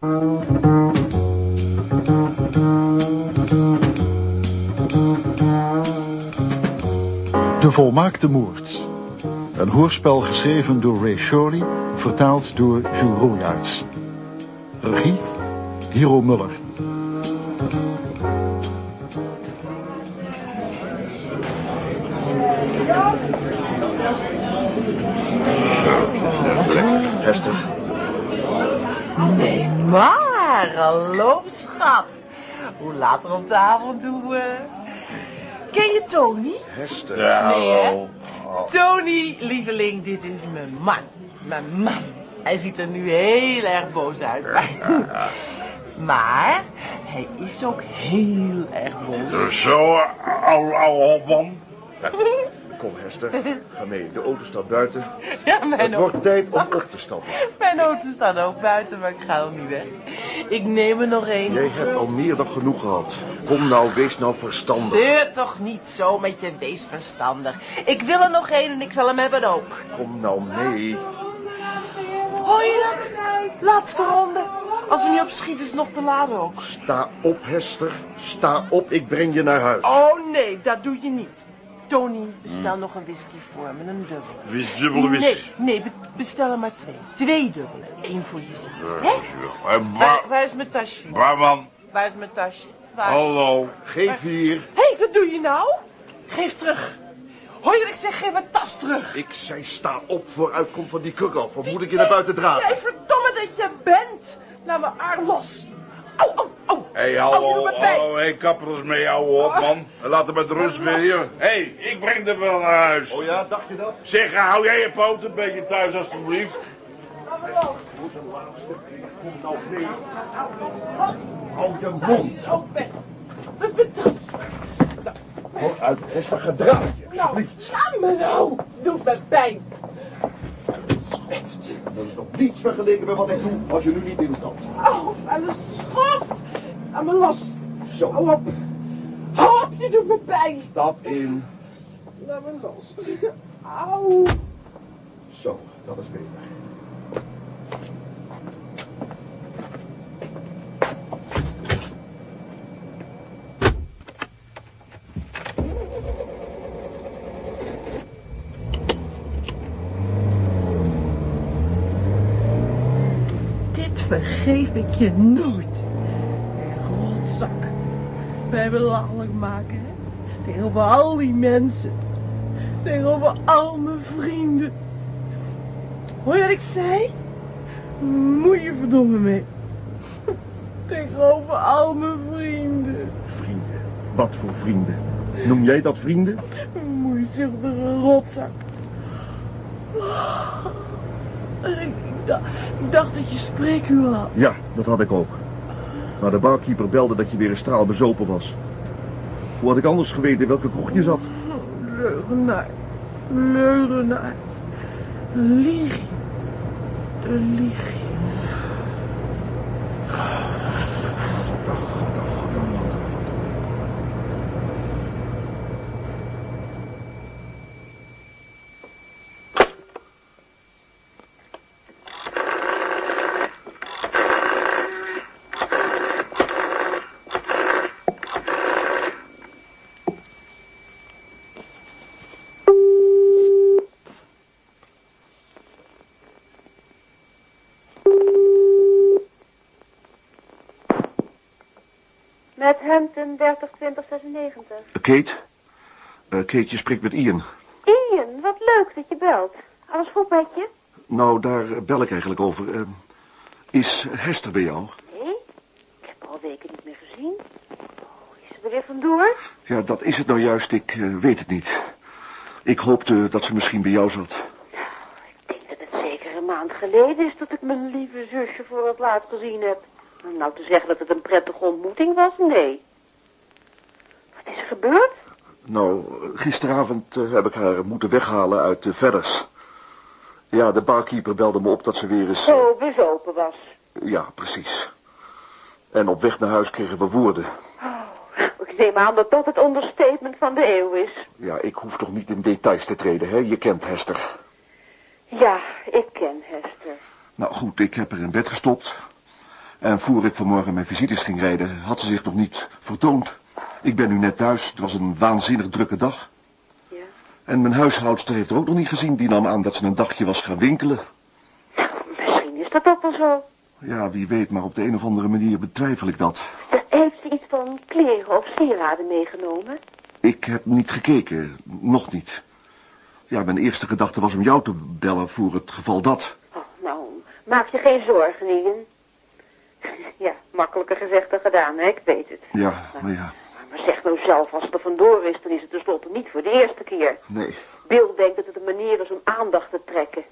De Volmaakte Moord. Een hoorspel geschreven door Ray Shirley, vertaald door Jules Royaerts. Regie, Hero Muller. Hoe later op de avond, hoe... eh, Ken je Tony? Hester. Nee, hè? Tony, lieveling, dit is mijn man. Mijn man. Hij ziet er nu heel erg boos uit. Maar hij is ook heel erg boos. Zo, ouwe, ouwe hopman. Kom Hester, ga mee. De auto staat buiten. Ja, mijn, Het wordt tijd om op te stappen. mijn auto staat ook buiten, maar ik ga nog niet weg. Ik neem er nog één. Jij hebt al meer dan genoeg gehad. Kom nou, wees nou verstandig. Zeur toch niet zo met je wees verstandig. Ik wil er nog één en ik zal hem hebben ook. Kom nou mee. Hoor je dat? Laatste ronde. Als we niet opschieten is het nog te laat ook. Sta op, Hester. Sta op, ik breng je naar huis. Oh nee, dat doe je niet. Tony, bestel nog een whisky voor me, een dubbel. Wist dubbele wist. Nee, nee, be- bestel er maar twee. Twee dubbele. Eén voor jezelf. Hè? Hé, Waar, waar is mijn tasje? Barman, Waar is mijn tasje? Waar? hallo. Geef hier. Hé, hey, wat doe je nou? Geef terug. Hoor je wat ik zeg? Geef mijn tas terug. Ik zei sta op voor uitkomst van die kruk af. Of moet ik je naar buiten dragen? Jij verdomme dat je bent. Laat mijn arm los. Au, au. Hé, hey, hallo, me hallo, hé, kapper eens mee, ouwe hopman. En laat hem met rust weer hier. Hé, hey, ik breng hem wel naar huis. Oh ja, dacht je dat? Zeg, hou jij je poot een beetje thuis, alstublieft. Goed, een laatste. Kom nou mee. Hou je mond. Oh, weg. Dat is mijn tas. Hou uit, Hester, gedraag je. Nou, laat me nou. Doet me pijn. Dat is nog niets vergeleken met wat ik doe als je nu niet instapt. Oh, vuile schoft. Laat me los. Zo, Hou op. Hou op, je doet me pijn. stap in. Laat me los. Auw. Zo, dat is beter. Dit vergeef ik je nooit. Wij belachelijk maken, hè? Tegenover al die mensen. Tegenover al mijn vrienden. Hoor je wat ik zei? Moet je verdomme mee. Tegenover al mijn vrienden. Vrienden. Wat voor vrienden? Noem jij dat vrienden? Moeizuchtige rotzak. Ik, ik dacht, ik dacht dat je spreekuur had. Ja, dat had ik ook. Maar de barkeeper belde dat je weer een straal bezopen was. Hoe had ik anders geweten in welke kroeg je zat? Leugenaar. Leugenaar. Lieg. De lieg je. Met Hampton 302096. Kate? Eh, Kate, je spreekt met Ian. Ian, wat leuk dat je belt. Alles goed met je? Nou, daar bel ik eigenlijk over. Eh, is Hester bij jou? Nee, ik heb haar al weken niet meer gezien. Oh, is ze er weer vandoor? Ja, dat is het nou juist. Ik eh, weet het niet. Ik hoopte dat ze misschien bij jou zat. Ik denk dat het zeker een maand geleden is dat ik mijn lieve zusje voor het laatst gezien heb. Om Nou, te zeggen dat het een prettige ontmoeting was, nee. Is er gebeurd? Nou, gisteravond eh, heb ik haar moeten weghalen uit de Vedders. Ja, de barkeeper belde me op dat ze weer eens... eh, Zo bezopen was. ja, precies. En op weg naar huis kregen we woorden. Oh, ik neem aan dat dat het understatement van de eeuw is. Ja, ik hoef toch niet in details te treden, hè? Je kent Hester. Ja, ik ken Hester. Nou goed, ik heb haar in bed gestopt. En voor ik vanmorgen mijn visites ging rijden, had ze zich nog niet vertoond. Ik ben nu net thuis. Het was een waanzinnig drukke dag. Ja. En mijn huishoudster heeft er ook nog niet gezien. Die nam aan dat ze een dagje was gaan winkelen. Misschien is dat ook wel zo. Ja, wie weet, maar op de een of andere manier betwijfel ik dat. Heeft ze iets van kleren of sieraden meegenomen? Ik heb niet gekeken, nog niet. Ja, mijn eerste gedachte was om jou te bellen voor het geval dat. Oh, nou, maak je geen zorgen, Ian. Ja, makkelijker gezegd dan gedaan, hè? Ik weet het. Ja, maar ja, Maar zeg nou zelf, als het er vandoor is, dan is het tenslotte niet voor de eerste keer. nee. Bill denkt dat het een manier is om aandacht te trekken.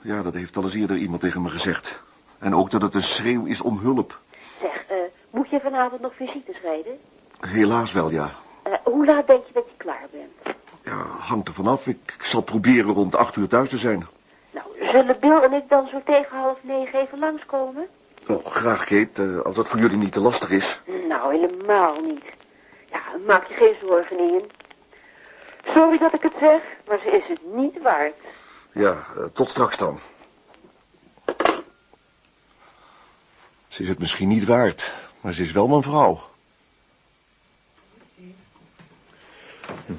Ja, dat heeft al eens eerder iemand tegen me gezegd. En ook dat het een schreeuw is om hulp. Zeg, eh, moet je vanavond nog visites rijden? Helaas wel, ja. Eh, hoe laat denk je dat je klaar bent? Ja, hangt er vanaf. Ik zal proberen rond acht uur thuis te zijn. Nou, zullen Bill en ik dan zo tegen half negen even langskomen? Oh, graag, Kate, eh, als dat voor jullie niet te lastig is. Nou, helemaal niet. Maak je geen zorgen, Ian. Sorry dat ik het zeg, maar ze is het niet waard. Ja, eh, tot straks dan. Ze is het misschien niet waard, maar ze is wel mijn vrouw.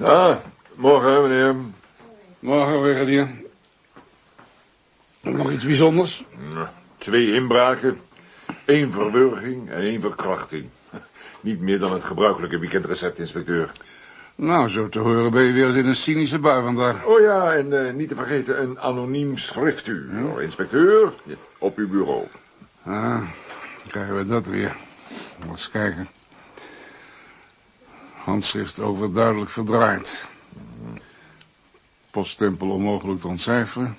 Ah, morgen, meneer. Morgen, brigadier. Nog iets bijzonders? Twee inbraken, één verwurging en één verkrachting. Niet meer dan het gebruikelijke weekendrecept, inspecteur. Nou, zo te horen ben je weer eens in een cynische bui vandaag. Oh ja, en eh, niet te vergeten een anoniem schriftuur. Inspecteur, op uw bureau. Ah, krijgen we dat weer. Eens kijken. Handschrift overduidelijk verdraaid. Poststempel onmogelijk te ontcijferen.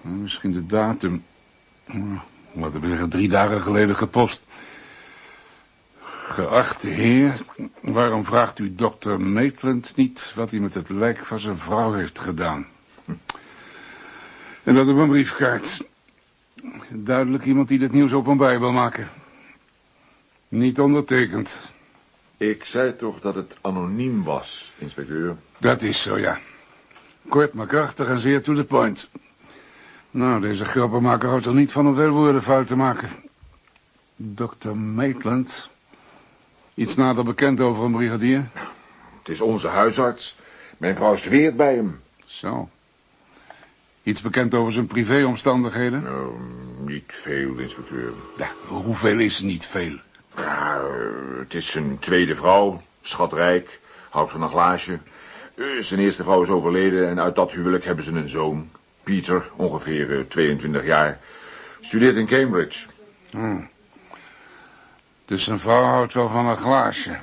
Nou, Misschien de datum. Wat heb ik drie dagen geleden gepost. Geachte heer, waarom vraagt u dokter Maitland niet wat hij met het lijk van zijn vrouw heeft gedaan? En dat op een briefkaart. Duidelijk iemand die dit nieuws openbaar wil maken. Niet ondertekend. Ik zei toch dat het anoniem was, inspecteur. Dat is zo, ja. Kort maar krachtig en zeer to the point. Nou, deze grappenmaker houdt er niet van om veel woorden fout te maken. Dr. Maitland. Iets nader bekend over een brigadier? Het is onze huisarts. Mijn vrouw zweert bij hem. Zo. Iets bekend over zijn privéomstandigheden? Nou, niet veel, inspecteur. Ja, hoeveel is niet veel? Ja, eh, het is zijn tweede vrouw, schatrijk, houdt van een glaasje. Eh, zijn eerste vrouw is overleden en uit dat huwelijk hebben ze een zoon. Pieter, ongeveer eh, 22 jaar. Studeert in Cambridge. Dus een vrouw houdt wel van een glaasje.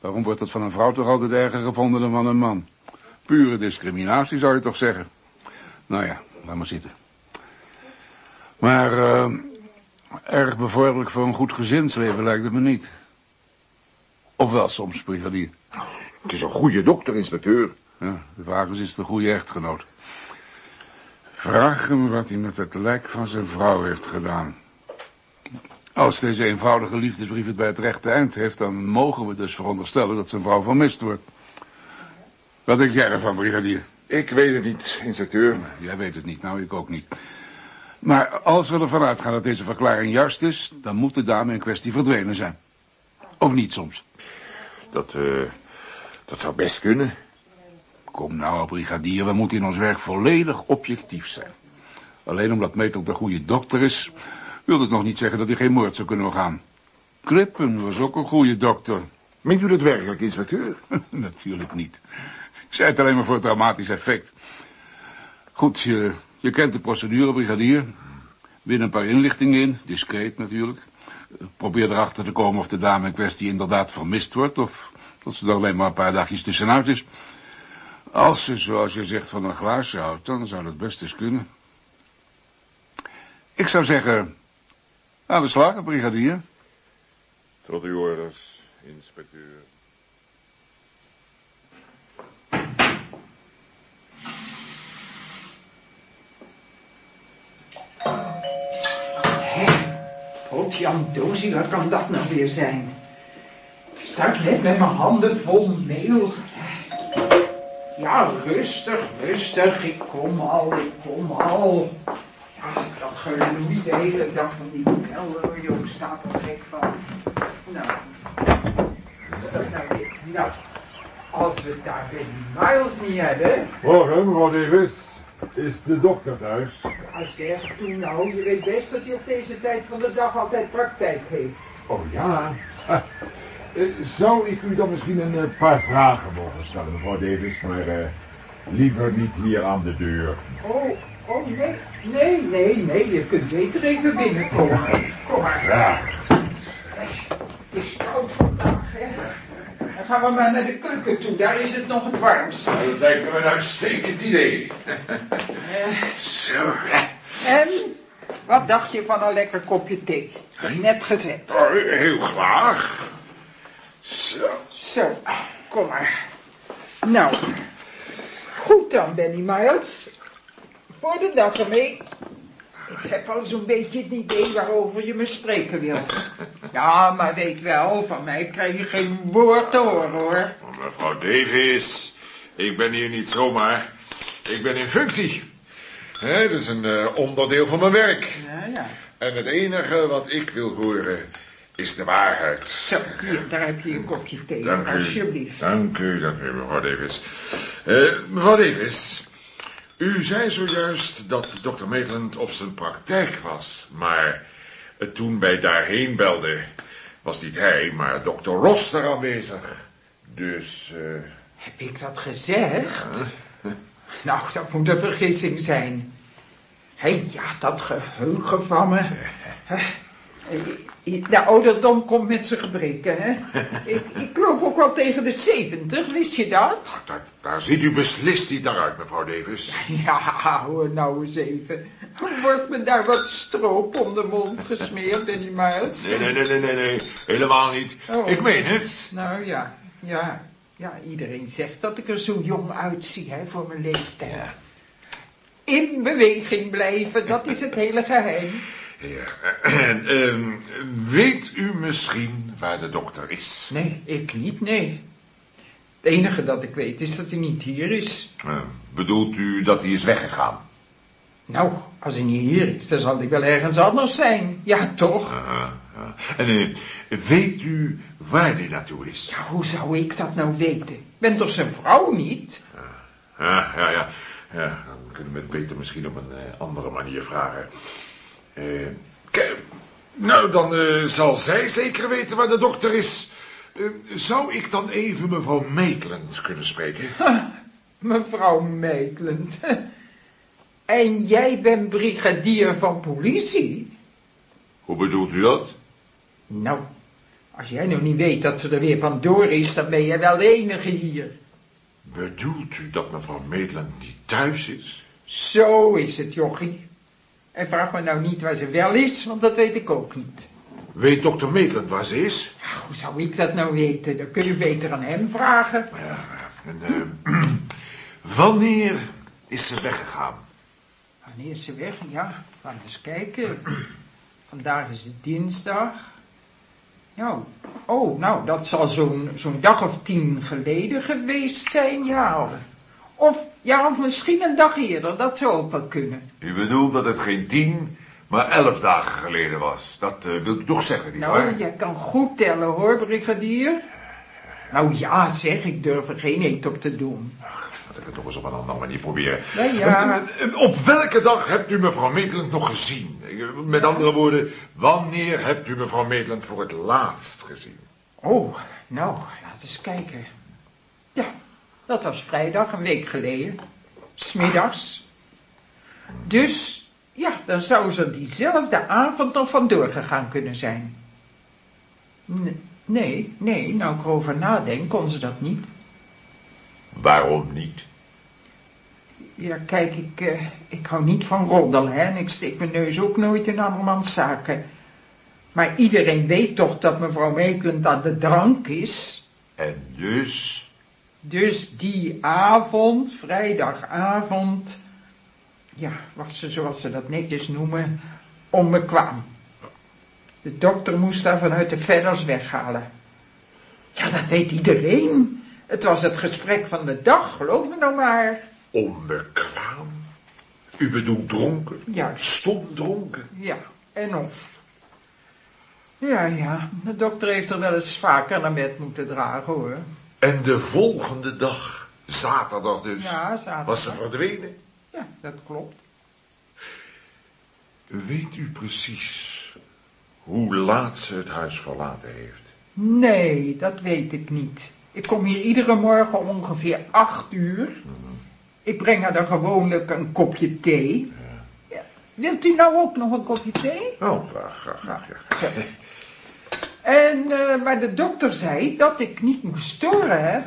Waarom wordt dat van een vrouw toch altijd erger gevonden dan van een man? Pure discriminatie zou je toch zeggen? Nou ja, laat maar zitten. Maar eh, erg bevorderlijk voor een goed gezinsleven lijkt het me niet. Of wel soms, brigadier. Het is een goede dokter, inspecteur. Ja, de vraag is, is het een goede echtgenoot? Vraag hem wat hij met het lijk van zijn vrouw heeft gedaan. Als deze eenvoudige liefdesbrief het bij het rechte eind heeft, dan mogen we dus veronderstellen dat zijn vrouw vermist wordt. Wat denk jij ervan, brigadier? Ik weet het niet, inspecteur. Jij weet het niet, nou ik ook niet. Maar als we ervan uitgaan dat deze verklaring juist is, dan moet de dame in kwestie verdwenen zijn. Of niet soms. Dat, eh, dat zou best kunnen. Kom nou, brigadier, we moeten in ons werk volledig objectief zijn. Alleen omdat Metel de goede dokter is, wil het nog niet zeggen dat hij geen moord zou kunnen begaan. Krippen was ook een goede dokter. Meent u dat werkelijk, inspecteur? Natuurlijk niet. Ik zei het alleen maar voor het dramatisch effect. Goed, je, je kent de procedure, brigadier. Win een paar inlichtingen in, discreet natuurlijk. Probeer erachter te komen of de dame in kwestie inderdaad vermist wordt... of dat ze er alleen maar een paar dagjes tussenuit is. Als ze, zoals je zegt, van een glaasje houdt, dan zou dat best eens kunnen. Ik zou zeggen, aan de slag, brigadier. Tot uw orders, inspecteur. Potjandoosie, wat kan dat nou weer zijn? Ik sta net met mijn handen vol meel. Ja, rustig, rustig. Ik kom al, ik kom al. Ja, geloei de hele dag van die bel, joh, staat er gek van. Nou, nou? Nou, als we het daar bij die Miles niet hebben, Morgen, mevrouw Davis. Is de dokter thuis? als zeg toen nou, je weet best dat hij op deze tijd van de dag altijd praktijk heeft. Oh ja. Ah, eh, zou ik u dan misschien een eh, paar vragen mogen stellen, mevrouw Davis, maar eh, liever niet hier aan de deur. Oh, oh nee, nee, nee, nee, je kunt beter even binnenkomen. Kom maar. Ja. Het is koud vandaag, hè. Dan gaan we maar naar de keuken toe, daar is het nog het warmst. Dat lijkt me een uitstekend idee. Zo. En, wat dacht je van een lekker kopje thee? Net gezet. Oh, heel graag. Zo. Zo, kom maar. Nou, goed dan, Benny Miles. Voor de dag ermee. Ik heb al zo'n beetje het idee waarover je me spreken wil. Ja, maar weet wel, van mij krijg je geen woord te horen, hoor. Mevrouw Davis, ik ben hier niet zomaar. Ik ben in functie. Dat is een eh, onderdeel van mijn werk. Ja, ja. En het enige wat ik wil horen is de waarheid. Zo, hier, daar heb je een kopje thee, Dank u. alsjeblieft. Dank u, dank u, mevrouw Davis. Eh, mevrouw Davis, u zei zojuist dat dokter Maitland op zijn praktijk was. Maar toen wij daarheen belden, was niet hij, maar dokter Ross daar aanwezig. Dus, eh, Heb ik dat gezegd? Nou, dat moet een vergissing zijn. Hé, ja, dat geheugen van me. De ouderdom komt met zijn gebreken, hè. Ik, ik loop ook wel tegen de zeventig, wist je dat? daar, daar ziet u beslist niet naar uit, mevrouw Davis. Ja, hoor nou eens even. Wordt me daar wat stroop om de mond gesmeerd, Benny Miles? Nee, nee, nee, nee, nee, nee, helemaal niet. Oh. Ik meen het. Nou ja, ja, ja, iedereen zegt dat ik er zo jong uitzie, hè, voor mijn leeftijd. In beweging blijven, dat is het hele geheim. Ja, en, ehm, weet u misschien waar de dokter is? Nee, ik niet, nee. Het enige dat ik weet is dat hij niet hier is. Eh, bedoelt u dat hij is weggegaan? Nou, als hij niet hier is, dan zal hij wel ergens anders zijn. Ja, toch? Ah, ja. En eh, weet u waar hij naartoe is? Ja, hoe zou ik dat nou weten? Ik ben toch zijn vrouw niet? Ja, ja, ja. ja dan kunnen we het beter misschien op een eh, andere manier vragen. Eh, k- nou, dan eh, zal zij zeker weten waar de dokter is. Eh, zou ik dan even mevrouw Maitland kunnen spreken? Mevrouw Maitland. En jij bent brigadier van politie? Hoe bedoelt u dat? Nou, als jij nou niet weet dat ze er weer vandoor is, dan ben jij wel de enige hier. Bedoelt u dat mevrouw Maitland niet thuis is? Zo is het, jochie. En vraag me nou niet waar ze wel is, want dat weet ik ook niet. Weet dokter Maitland waar ze is? Ja, hoe zou ik dat nou weten? Dan kun je beter aan hem vragen. Ja, en eh, wanneer is ze weggegaan? Wanneer is ze weg? Ja, we gaan eens kijken. Vandaag is het dinsdag. Nou, oh, nou, dat zal zo'n zo'n dag of tien geleden geweest zijn, ja. Of, ja, of misschien een dag eerder, dat zou ook wel kunnen. U bedoelt dat het geen tien, maar elf dagen geleden was. Dat eh, wilt u toch zeggen, niet Nou, waar? jij kan goed tellen hoor, brigadier. Nou ja, zeg, ik durf er geen eet op te doen. Laat ik het toch eens op een andere manier proberen. Nee, ja. Eh, eh, Op welke dag hebt u mevrouw Maitland nog gezien? Met andere woorden, wanneer hebt u mevrouw Maitland voor het laatst gezien? Oh, nou, laat eens kijken. Ja, dat was vrijdag, een week geleden. Smiddags. Dus, ja, dan zou ze diezelfde avond nog vandoor gegaan kunnen zijn. Nee, nee, nou ik erover nadenk, kon ze dat niet. Waarom niet? Ja, kijk, ik, eh, ik hou niet van roddelen, hè, en ik steek mijn neus ook nooit in andermans zaken. Maar iedereen weet toch dat mevrouw Maitland aan de drank is? En dus... Dus die avond, vrijdagavond, ja, was ze, zoals ze dat netjes noemen, onbekwaam. De dokter moest haar vanuit de verders weghalen. Ja, dat weet iedereen. Het was het gesprek van de dag, geloof me nou maar. Onbekwaam? U bedoelt dronken? Juist. Stom dronken? Ja, en of. Ja, ja, de dokter heeft er wel eens vaker naar bed moeten dragen, hoor. En de volgende dag, zaterdag dus, Ja, zaterdag. was ze verdwenen? Ja, dat klopt. Weet u precies hoe laat ze het huis verlaten heeft? Nee, dat weet ik niet. Ik kom hier iedere morgen ongeveer acht uur. Ik breng haar dan gewoonlijk een kopje thee. Ja. Wilt u nou ook nog een kopje thee? Oh, graag, graag, Nou, graag. zo. En, eh, maar de dokter zei dat ik niet moest storen, hè?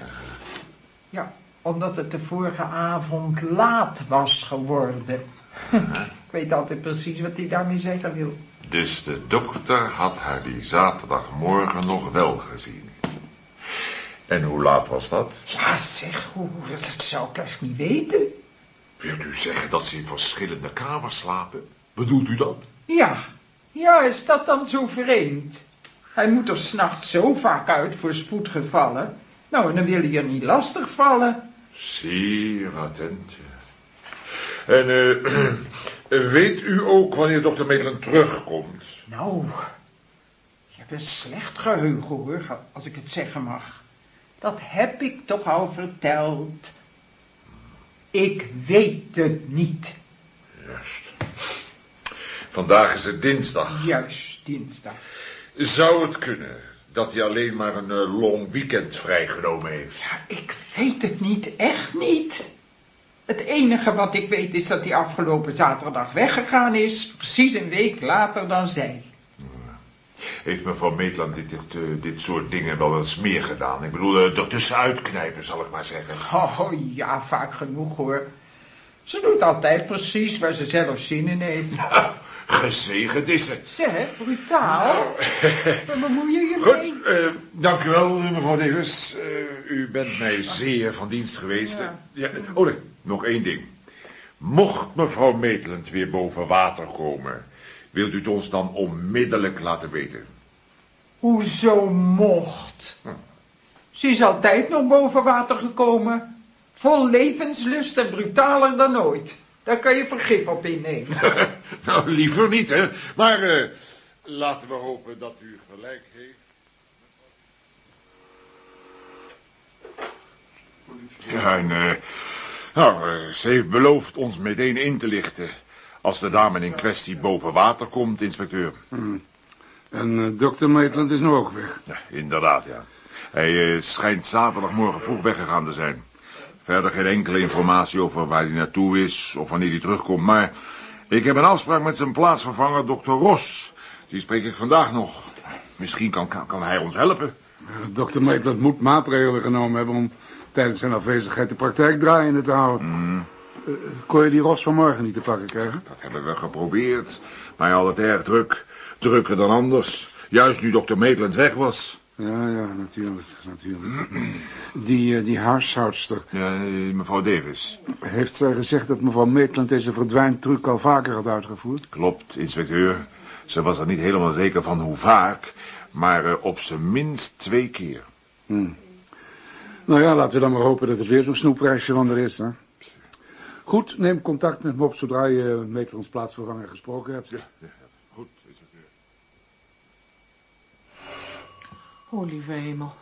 Ja, omdat het de vorige avond laat was geworden. ik weet altijd precies wat hij daarmee zeggen wil. Dus de dokter had haar die zaterdagmorgen nog wel gezien. En hoe laat was dat? Ja, zeg, hoe, dat zou ik echt niet weten. Wilt u zeggen dat ze in verschillende kamers slapen? Bedoelt u dat? Ja, ja, is dat dan zo vreemd? Hij moet er s'nachts zo vaak uit voor spoedgevallen. Nou, en dan wil hij er niet lastig vallen. Zeer attent. En eh, weet u ook wanneer dokter Maitland terugkomt? Nou, je hebt een slecht geheugen hoor, als ik het zeggen mag. Dat heb ik toch al verteld. Ik weet het niet. Juist. Vandaag is het dinsdag. Juist, dinsdag. Zou het kunnen dat hij alleen maar een eh, long weekend vrijgenomen heeft? Ja, ik weet het niet, echt niet. Het enige wat ik weet is dat hij afgelopen zaterdag weggegaan is, precies een week later dan zij. Heeft mevrouw Maitland dit, dit, eh, dit soort dingen wel eens meer gedaan? Ik bedoel, eh, ertussenuit knijpen, zal ik maar zeggen. Oh ja, vaak genoeg hoor. Ze doet altijd precies waar ze zelf zin in heeft. Gezegend is het. Zeg, brutaal. Waar bemoei je je mee? Goed, eh, dank u wel, mevrouw Davis. Eh, u bent mij zeer van dienst geweest. Ja. Ja, oh nee, nog één ding. Mocht mevrouw Maitland weer boven water komen, wilt u het ons dan onmiddellijk laten weten? Hoezo mocht? Ze is altijd nog boven water gekomen. Vol levenslust en brutaler dan ooit. Daar kan je vergif op innemen. nou, liever niet, hè. Maar eh, laten we hopen dat u gelijk heeft. Ja, en eh, nou, eh, ze heeft beloofd ons meteen in te lichten... als de dame in kwestie boven water komt, inspecteur. En eh, dokter Maitland is nu ook weg. Ja, inderdaad, ja. Hij schijnt zaterdagmorgen vroeg weggegaan te zijn. Verder geen enkele informatie over waar hij naartoe is of wanneer hij terugkomt. Maar ik heb een afspraak met zijn plaatsvervanger, dokter Ros. Die spreek ik vandaag nog. Misschien kan, kan, kan hij ons helpen. Dokter Maitland moet maatregelen genomen hebben om tijdens zijn afwezigheid de praktijk draaiende te houden. Eh, kon je die Ros vanmorgen niet te pakken krijgen? Dat hebben we geprobeerd. Maar hij had het erg druk. Drukker dan anders. Juist nu dokter Maitland weg was. Ja, ja, natuurlijk, natuurlijk. Die, eh, die huishoudster, Ja, eh, mevrouw Davis. heeft zij gezegd dat mevrouw Maitland deze verdwijntruc al vaker had uitgevoerd? Klopt, inspecteur. Ze was er niet helemaal zeker van hoe vaak. Maar eh, op zijn minst twee keer. Nou ja, laten we dan maar hopen dat het weer zo'n snoepreisje van er is, hè. Goed, neem contact met me op zodra je met ons plaatsvervanger gesproken hebt. Oh, lieve hemel.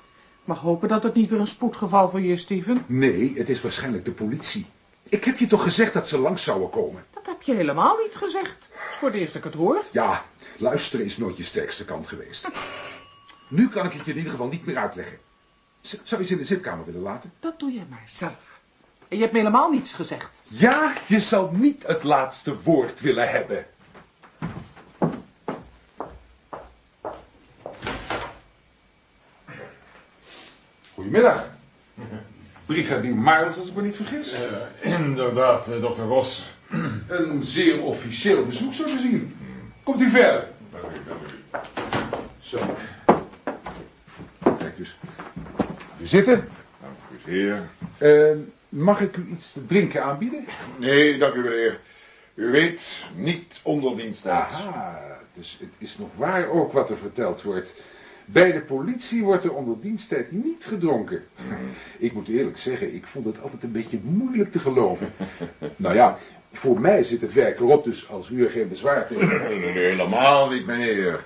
Mag hopen dat het niet weer een spoedgeval voor je is, Steven. Nee, het is waarschijnlijk de politie. Ik heb je toch gezegd dat ze langs zouden komen? Dat heb je helemaal niet gezegd. Het is voor het eerst dat ik het hoor. Ja, luisteren is nooit je sterkste kant geweest. Nu kan ik het je in ieder geval niet meer uitleggen. Z- Zou je ze in de zitkamer willen laten? Dat doe je maar zelf. En je hebt me helemaal niets gezegd. Ja, je zal niet het laatste woord willen hebben. Goedemiddag. Brigadier Miles, als ik me niet vergis. Inderdaad, eh, dokter Ros. Een zeer officieel bezoek, zo te zien. Komt u verder. Zo. Kijk dus. U zitten. Dank u zeer. Eh, mag ik u iets te drinken aanbieden? Nee, dank u meneer. U weet, niet onder dienst. Aha, dus het is nog waar ook wat er verteld wordt. Bij de politie wordt er onder diensttijd niet gedronken. Ik moet eerlijk zeggen, ik vond het altijd een beetje moeilijk te geloven. nou ja, Voor mij zit het werk erop, dus als u er geen bezwaar tegen hebt. Helemaal niet, meneer.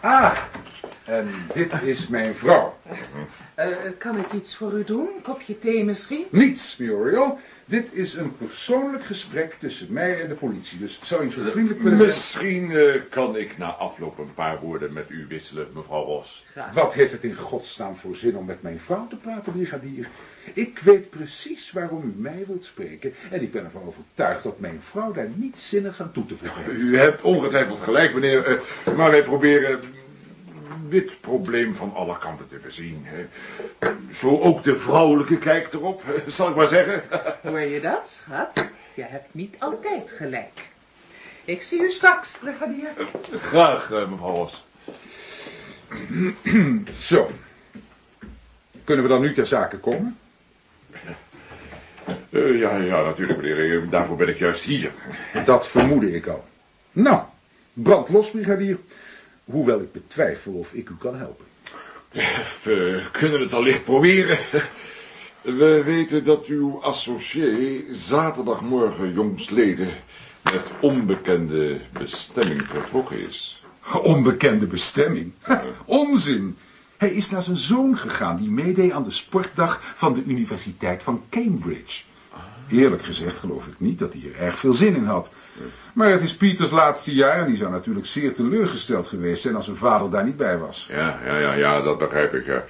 Ah, en dit is mijn vrouw. Eh, kan ik iets voor u doen? Een kopje thee misschien? Niets, Muriel. Dit is een persoonlijk gesprek tussen mij en de politie, dus zou u zo vriendelijk willen zijn... Misschien eh, kan ik na afloop een paar woorden met u wisselen, mevrouw Ros. Wat heeft het in godsnaam voor zin om met mijn vrouw te praten, brigadier? Ik weet precies waarom u mij wilt spreken en ik ben ervan overtuigd dat mijn vrouw daar niets zinnigs aan toe te voegen heeft. U hebt ongetwijfeld gelijk, meneer, eh, maar wij proberen dit probleem van alle kanten te bezien. hè. Zo ook de vrouwelijke kijk erop, zal ik maar zeggen. Hoor je dat, schat? Je hebt niet altijd gelijk. Ik zie u straks, brigadier. Graag, eh, mevrouw Ros. Zo. Kunnen we dan nu ter zake komen? Eh, ja, ja, natuurlijk, meneer. Daarvoor ben ik juist hier. Dat vermoedde ik al. Nou, brand los, brigadier. Hoewel ik betwijfel of ik u kan helpen. We kunnen het allicht proberen. We weten dat uw associé zaterdagmorgen jongstleden met onbekende bestemming vertrokken is. Onbekende bestemming. Onzin. Hij is naar zijn zoon gegaan die meedeed aan de sportdag van de Universiteit van Cambridge. Eerlijk gezegd geloof ik niet dat hij er erg veel zin in had. Maar het is Pieters laatste jaar en die zou natuurlijk zeer teleurgesteld geweest zijn als zijn vader daar niet bij was. Ja, ja, ja, ja, dat begrijp ik, ja.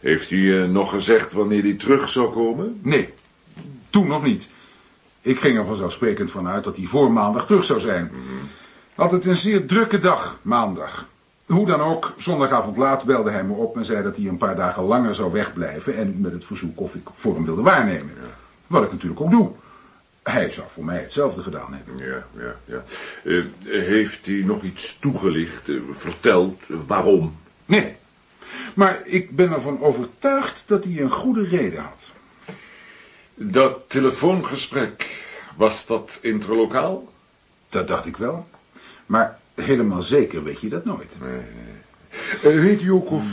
Heeft u eh, nog gezegd wanneer hij terug zou komen? Nee, toen nog niet. Ik ging er vanzelfsprekend vanuit dat hij voor maandag terug zou zijn. Had het een zeer drukke dag, maandag. Hoe dan ook, zondagavond laat belde hij me op en zei dat hij een paar dagen langer zou wegblijven en met het verzoek of ik voor hem wilde waarnemen. Wat ik natuurlijk ook doe. Hij zou voor mij hetzelfde gedaan hebben. Ja, ja, ja. Eh, heeft hij nog iets toegelicht, eh, verteld eh, waarom? Nee, maar ik ben ervan overtuigd dat hij een goede reden had. Dat telefoongesprek, was dat interlokaal? Dat dacht ik wel. Maar helemaal zeker weet je dat nooit. Eh, weet u ook of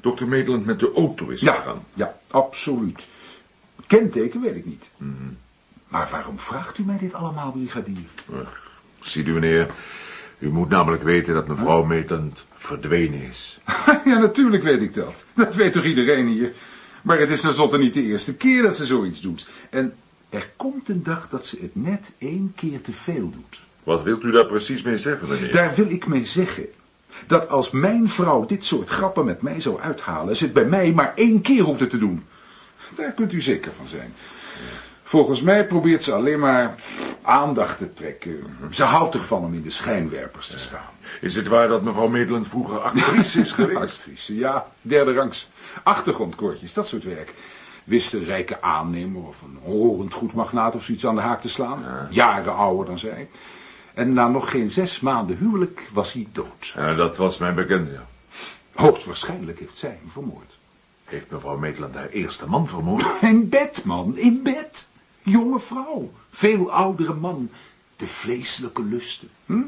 dokter Maitland met de auto is Ja, gegaan? ja, absoluut. Kenteken weet ik niet. Maar waarom vraagt u mij dit allemaal, brigadier? Ziet u, meneer, u moet namelijk weten dat mevrouw Maitland verdwenen is. ja, natuurlijk weet ik dat. Dat weet toch iedereen hier. Maar het is tenslotte niet de eerste keer dat ze zoiets doet. En er komt een dag dat ze het net één keer te veel doet. Wat wilt u daar precies mee zeggen, meneer? Daar wil ik mee zeggen dat als mijn vrouw dit soort grappen met mij zou uithalen, ze het bij mij maar één keer hoefde te doen. Daar kunt u zeker van zijn. Volgens mij probeert ze alleen maar aandacht te trekken. Ze houdt ervan om in de schijnwerpers te staan. Is het waar dat mevrouw Maitland vroeger actrice is geweest? Actrice, ja, derde rangs. Achtergrondkoortjes, dat soort werk. Wist een rijke aannemer of een horend goedmagnaat of zoiets aan de haak te slaan. Jaren ouder dan zij. En na nog geen zes maanden huwelijk was hij dood. Ja, dat was mijn bekende. ja. Hoogstwaarschijnlijk heeft zij hem vermoord. Heeft mevrouw Maitland haar eerste man vermoord? In bed, man, in bed. Jonge vrouw, veel oudere man. De vleeselijke lusten. Hm?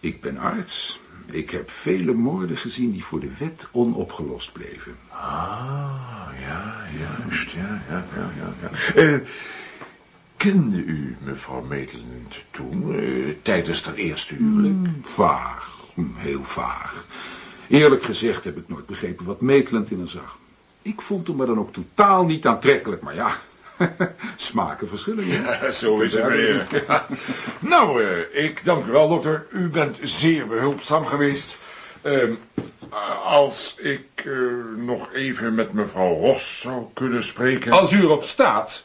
Ik ben arts. Ik heb vele moorden gezien die voor de wet onopgelost bleven. Ah, ja, juist, ja, ja, ja, ja. ja. Eh, kende u mevrouw Maitland toen, eh, tijdens haar eerste huwelijk? Vaag, hm, heel vaag. Eerlijk gezegd heb ik nooit begrepen wat Maitland in haar zag. Ik vond hem maar dan ook totaal niet aantrekkelijk, maar ja, smaken verschillen. Ja, zo is het, meneer. Ja. Nou, eh, ik dank u wel, dokter. U bent zeer behulpzaam geweest. Ehm, eh, als ik eh, nog even met mevrouw Ros zou kunnen spreken... Als u erop staat,